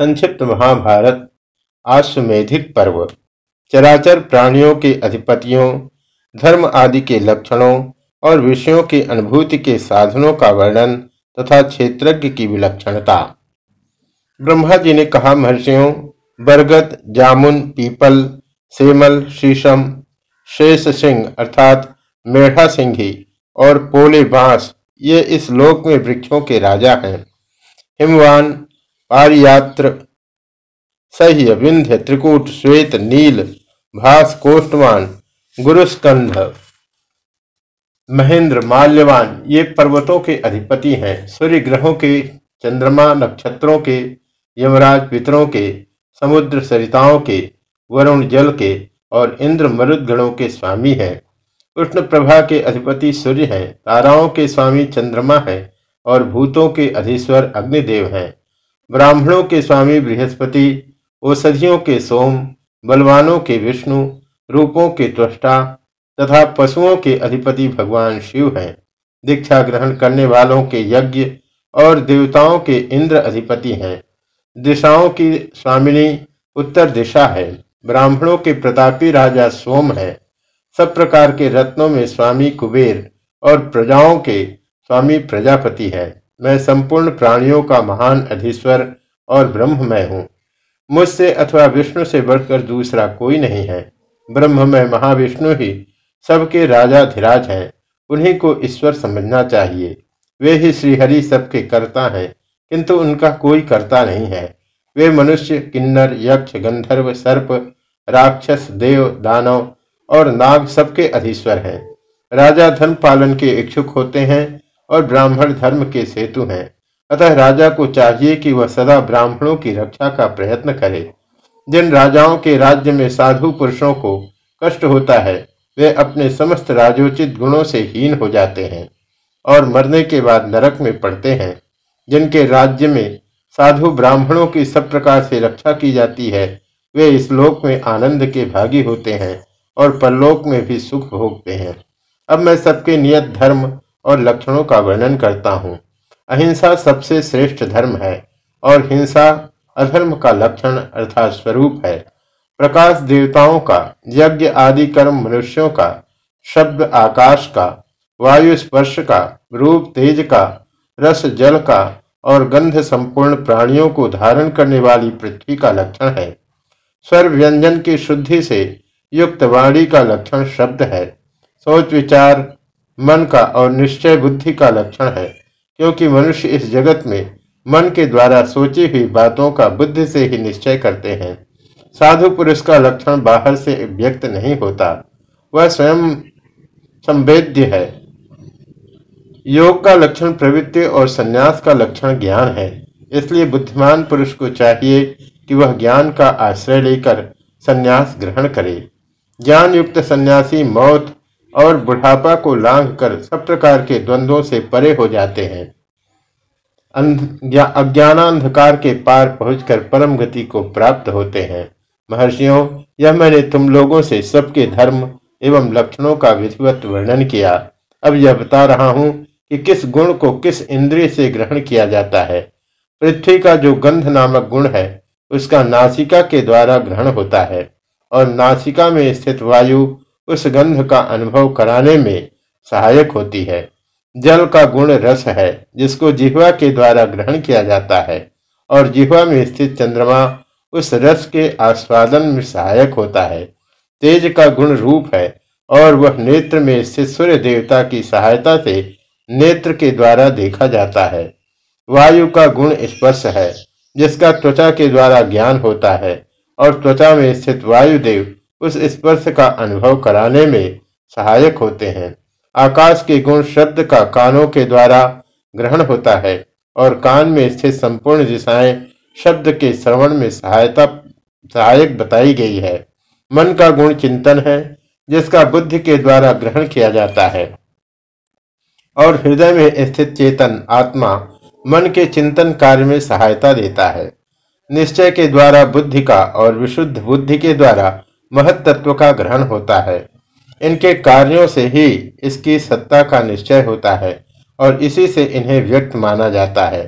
संक्षिप्त महाभारत आश्वेधिक पर्व। चराचर प्राणियों के अधिपतियों, धर्म आदि के लक्षणों और विषयों की अनुभूति के साधनों का वर्णन तथा क्षेत्रज्ञ की विलक्षणता। ब्रह्मा जी ने कहा, महर्षियों, बरगद, जामुन, पीपल, सेमल, शीशम, शेष सिंह अर्थात मेढ़ा सिंघी और पोले बाँस, ये इस लोक में वृक्षों के राजा हैं। हिमवान पारियात्र। सह्य विंध्य त्रिकूट श्वेत नील भास कोष्ठवान गुरुस्कंध। महेंद्र माल्यवान, ये पर्वतों के अधिपति हैं, सूर्य ग्रहों के, चंद्रमा नक्षत्रों के, यमराज पितरों के, समुद्र सरिताओं के, वरुण जल के और इंद्र मरुदगणों के स्वामी हैं। उष्ण प्रभा के अधिपति सूर्य हैं, ताराओं के स्वामी चंद्रमा है और भूतों के अधीश्वर अग्निदेव हैं। ब्राह्मणों के स्वामी बृहस्पति, औषधियों के सोम, बलवानों के विष्णु, रूपों के त्वष्टा तथा पशुओं के अधिपति भगवान शिव हैं। दीक्षा ग्रहण करने वालों के यज्ञ और देवताओं के इंद्र अधिपति हैं। दिशाओं की स्वामिनी उत्तर दिशा है। ब्राह्मणों के प्रतापी राजा सोम है। सब प्रकार के रत्नों में स्वामी कुबेर और प्रजाओं के स्वामी प्रजापति है। मैं संपूर्ण प्राणियों का महान अधीश्वर और ब्रह्म मैं हूँ। मुझसे अथवा विष्णु से बढ़कर दूसरा कोई नहीं है। ब्रह्म में महाविष्णु ही सबके राजा धीराज हैं। उन्हीं को ईश्वर समझना चाहिए। वे ही श्रीहरि सबके करता हैं, किंतु उनका कोई करता नहीं है। वे मनुष्य, किन्नर, यक्ष, गंधर्व, सर्प, राक्षस, देव, दानव और नाग सबके अधीश्वर हैं। राजा धन पालन के इच्छुक होते हैं और ब्राह्मण धर्म के सेतु हैं। अतः राजा को चाहिए कि वह सदा ब्राह्मणों की रक्षा का प्रयत्न करे। जिन राजाओं के राज्य में साधु पुरुषों को कष्ट होता है, वे अपने समस्त राजोचित गुणों से हीन हो जाते हैं और मरने के बाद नरक में पड़ते हैं। जिनके राज्य में साधु ब्राह्मणों की सब प्रकार से रक्षा की जाती है, वे इस लोक में आनंद के भागी होते हैं और परलोक में भी सुख भोगते हैं। अब मैं सबके नियत धर्म और लक्षणों का वर्णन करता हूँ। अहिंसा सबसे श्रेष्ठ धर्म है और हिंसा अधर्म का लक्षण अर्थात स्वरूप है। प्रकाश देवताओं का, यज्ञ आदि कर्म मनुष्यों का, शब्द आकाश का, वायु स्पर्श का, रूप तेज का, रस जल का और गंध संपूर्ण प्राणियों को धारण करने वाली पृथ्वी का लक्षण है। स्वर व्यंजन की शुद्धि से युक्त वाणी का लक्षण शब्द है। सोच विचार मन का और निश्चय बुद्धि का लक्षण है, क्योंकि मनुष्य इस जगत में मन के द्वारा सोची हुई बातों का बुद्धि से ही निश्चय करते हैं। साधु पुरुष का लक्षण बाहर से व्यक्त नहीं होता। वह स्वयं संवेद्य है। योग का लक्षण प्रवृत्ति और संन्यास का लक्षण ज्ञान है। इसलिए बुद्धिमान पुरुष को चाहिए कि वह ज्ञान का आश्रय लेकर संन्यास ग्रहण करे। ज्ञान युक्त सन्यासी मौत और बुढ़ापा को लांघ कर सब प्रकार के द्वंद्वों से परे हो जाते हैं। अज्ञानांधकार के पार पहुंचकर परम गति को प्राप्त होते हैं। महर्षियों, यह मैंने तुम लोगों से सबके धर्म एवं लक्षणों का विधिवत वर्णन किया। अब यह बता रहा हूँ कि किस गुण को किस इंद्रिय से ग्रहण किया जाता है। पृथ्वी का जो गंध नामक गुण है, उसका नासिका के द्वारा ग्रहण होता है और नासिका में स्थित वायु उस गंध का अनुभव कराने में सहायक होती है। जल का गुण रस है, जिसको जिह्वा के द्वारा ग्रहण किया जाता है, और जिह्वा में स्थित चंद्रमा उस रस के आस्वादन में सहायक होता है। तेज का गुण रूप है, और वह नेत्र में स्थित सूर्य देवता की सहायता से नेत्र के द्वारा देखा जाता है। वायु का गुण स्पर्श है, जिसका त्वचा के द्वारा ज्ञान होता है, और त्वचा में स्थित वायुदेव उस स्पर्श का अनुभव कराने में सहायक होते हैं। आकाश के गुण शब्द का कानों के द्वारा ग्रहण होता है और कान में स्थित संपूर्ण दिशाएँ शब्द के श्रवण में सहायता, सहायक बताई गई है। मन का गुण चिंतन है, जिसका बुद्धि के द्वारा ग्रहण किया जाता है। और हृदय में स्थित चेतन आत्मा मन के चिंतन कार्य में सहायता देता है। निश्चय के द्वारा बुद्धि का और विशुद्ध बुद्धि के द्वारा महत तत्व का ग्रहण होता है। इनके कार्यों से ही इसकी सत्ता का निश्चय होता है और इसी से इन्हें व्यक्त माना जाता है।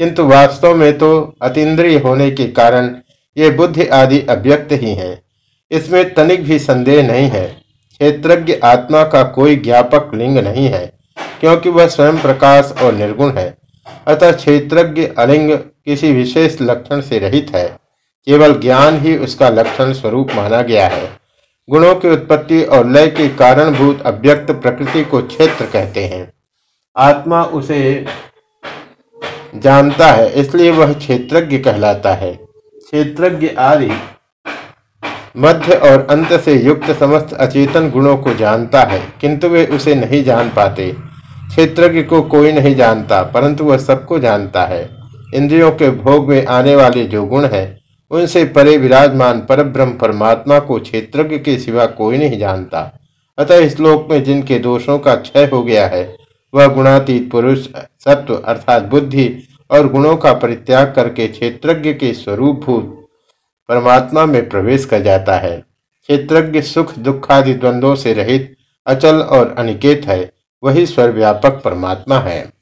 किंतु वास्तव में तो अतीन्द्रिय होने के कारण ये बुद्धि आदि अव्यक्त ही हैं। इसमें तनिक भी संदेह नहीं है। क्षेत्रज्ञ आत्मा का कोई ज्ञापक लिंग नहीं है, क्योंकि वह स्वयं प्रकाश और निर्गुण है। अतः क्षेत्रज्ञ अलिंग किसी विशेष लक्षण से रहित है। केवल ज्ञान ही उसका लक्षण स्वरूप माना गया है। गुणों की उत्पत्ति और लय के कारणभूत अव्यक्त प्रकृति को क्षेत्र कहते हैं। आत्मा उसे जानता है, इसलिए वह क्षेत्रज्ञ कहलाता है। क्षेत्रज्ञ आदि मध्य और अंत से युक्त समस्त अचेतन गुणों को जानता है, किंतु वे उसे नहीं जान पाते। क्षेत्रज्ञ को कोई नहीं जानता, परंतु वह सबको जानता है। इंद्रियों के भोग में आने वाले जो गुण हैं उनसे परे विराजमान परब्रह्म परमात्मा को क्षेत्रज्ञ के सिवा कोई नहीं जानता। अतः इस लोक में जिनके दोषों का क्षय हो गया है, वह गुणातीत पुरुष, सत्व अर्थात बुद्धि और गुणों का परित्याग करके क्षेत्रज्ञ के स्वरूप भूत परमात्मा में प्रवेश कर जाता है। क्षेत्रज्ञ सुख दुखादि द्वंद्वों से रहित, अचल और अनिकेत है, वही स्वर्व्यापक परमात्मा है।